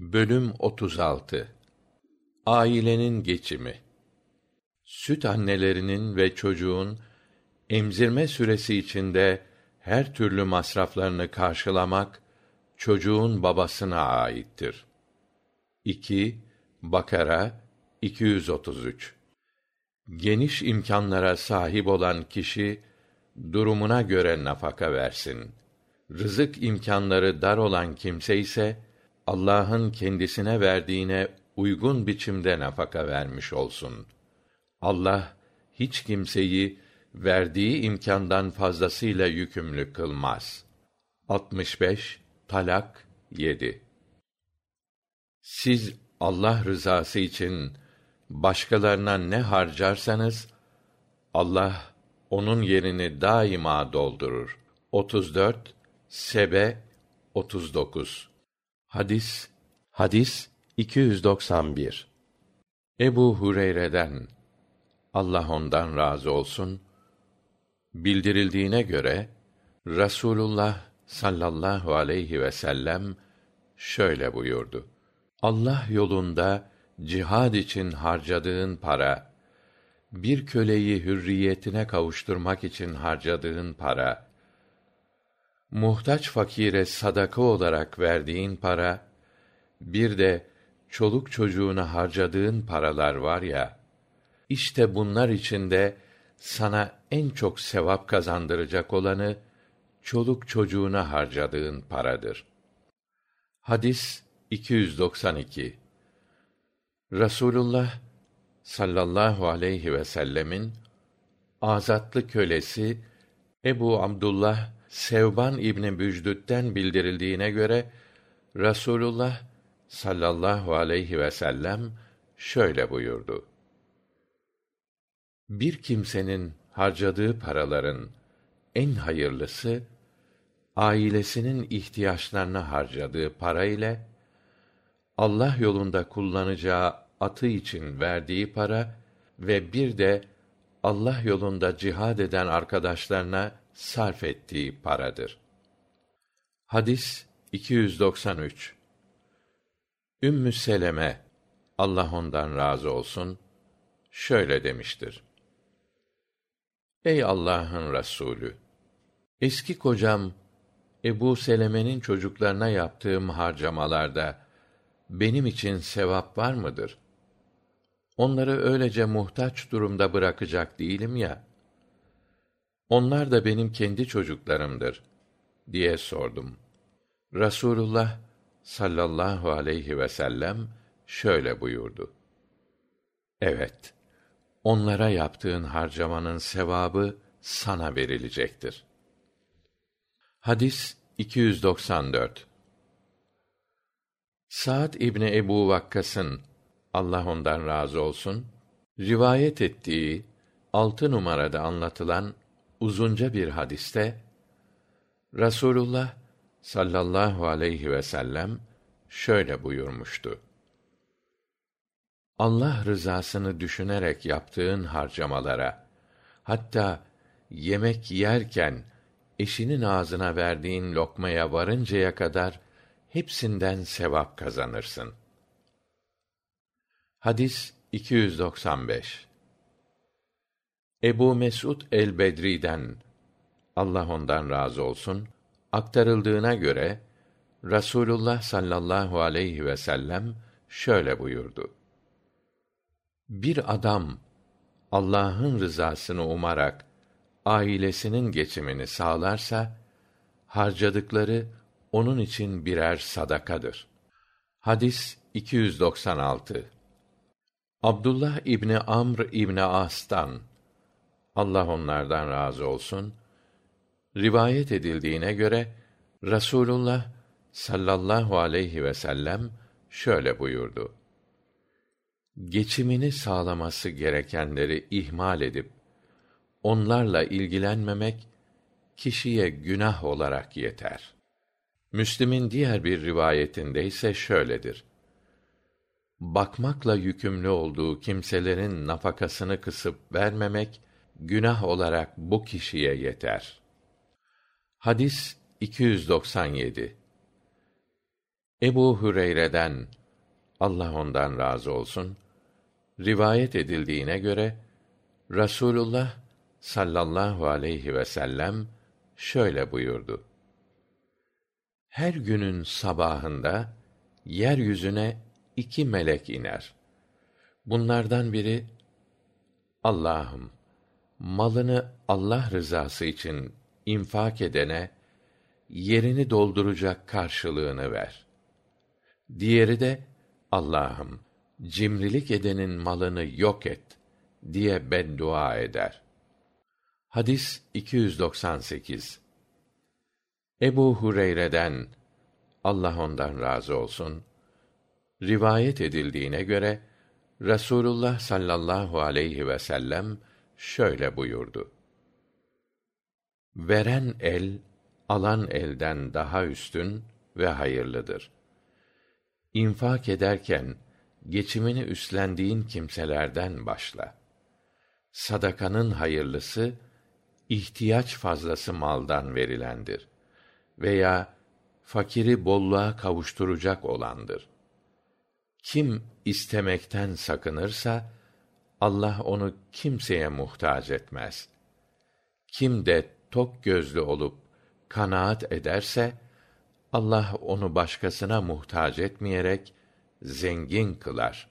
Bölüm 36 Ailenin geçimi Süt annelerinin ve çocuğun emzirme süresi içinde her türlü masraflarını karşılamak çocuğun babasına aittir. 2 Bakara 233 Geniş imkanlara sahip olan kişi durumuna göre nafaka versin. Rızık imkanları dar olan kimse ise Allah'ın kendisine verdiğine uygun biçimde nafaka vermiş olsun. Allah hiç kimseyi verdiği imkandan fazlasıyla yükümlü kılmaz. 65 Talak 7 Siz Allah rızası için başkalarına ne harcarsanız Allah onun yerini daima doldurur. 34 Sebe 39 Hadis Hadis 291 Ebu Hureyre'den Allah ondan razı olsun bildirildiğine göre Rasulullah sallallahu aleyhi ve sellem şöyle buyurdu. Allah yolunda cihad için harcadığın para, bir köleyi hürriyetine kavuşturmak için harcadığın para, muhtaç fakire sadaka olarak verdiğin para, bir de çoluk çocuğuna harcadığın paralar var ya, işte bunlar içinde sana en çok sevap kazandıracak olanı, çoluk çocuğuna harcadığın paradır. Hadis 292 Rasulullah sallallahu aleyhi ve sellemin azatlı kölesi Ebu Abdullah Sevban İbni Bücdüt'ten bildirildiğine göre Rasulullah sallallahu aleyhi ve sellem şöyle buyurdu. Bir kimsenin harcadığı paraların en hayırlısı ailesinin ihtiyaçlarını harcadığı para ile Allah yolunda kullanacağı atı için verdiği para ve bir de Allah yolunda cihad eden arkadaşlarına sarf ettiği paradır. Hadis 293 Ümmü Seleme Allah ondan razı olsun şöyle demiştir. Ey Allah'ın Resulü eski kocam Ebu Seleme'nin çocuklarına yaptığım harcamalarda benim için sevap var mıdır? Onları öylece muhtaç durumda bırakacak değilim ya. Onlar da benim kendi çocuklarımdır diye sordum. Rasulullah sallallahu aleyhi ve sellem şöyle buyurdu. Evet, onlara yaptığın harcamanın sevabı sana verilecektir. Hadis 294 Sa'd İbni Ebu Vakkas'ın Allah ondan razı olsun rivayet ettiği altı numarada anlatılan uzunca bir hadiste Rasulullah sallallahu aleyhi ve sellem şöyle buyurmuştu. Allah rızasını düşünerek yaptığın harcamalara, hatta yemek yerken eşinin ağzına verdiğin lokmaya varıncaya kadar hepsinden sevap kazanırsın. Hadis 295 Ebu Mesud el-Bedri'den Allah ondan razı olsun aktarıldığına göre Rasulullah sallallahu aleyhi ve sellem şöyle buyurdu. Bir adam Allah'ın rızasını umarak ailesinin geçimini sağlarsa harcadıkları onun için birer sadakadır. Hadis 296 Abdullah İbni Amr İbni As'tan Allah onlardan razı olsun rivayet edildiğine göre Rasulullah sallallahu aleyhi ve sellem şöyle buyurdu. Geçimini sağlaması gerekenleri ihmal edip onlarla ilgilenmemek kişiye günah olarak yeter. Müslim'in diğer bir rivayetinde ise şöyledir. Bakmakla yükümlü olduğu kimselerin nafakasını kısıp vermemek günah olarak bu kişiye yeter. Hadis 297 Ebu Hüreyre'den Allah ondan razı olsun rivayet edildiğine göre Rasulullah sallallahu aleyhi ve sellem şöyle buyurdu. Her günün sabahında yeryüzüne iki melek iner. Bunlardan biri Allah'ım malını Allah rızası için infak edene yerini dolduracak karşılığını ver. Diğeri de Allah'ım cimrilik edenin malını yok et diye beddua eder. Hadis 298. Ebu Hureyre'den Allah ondan razı olsun rivayet edildiğine göre Rasulullah sallallahu aleyhi ve sellem şöyle buyurdu. Veren el alan elden daha üstün ve hayırlıdır. İnfak ederken geçimini üstlendiğin kimselerden başla. Sadakanın hayırlısı ihtiyaç fazlası maldan verilendir veya fakiri bolluğa kavuşturacak olandır. Kim istemekten sakınırsa Allah onu kimseye muhtaç etmez. Kim de tok gözlü olup kanaat ederse Allah onu başkasına muhtaç etmeyerek zengin kılar.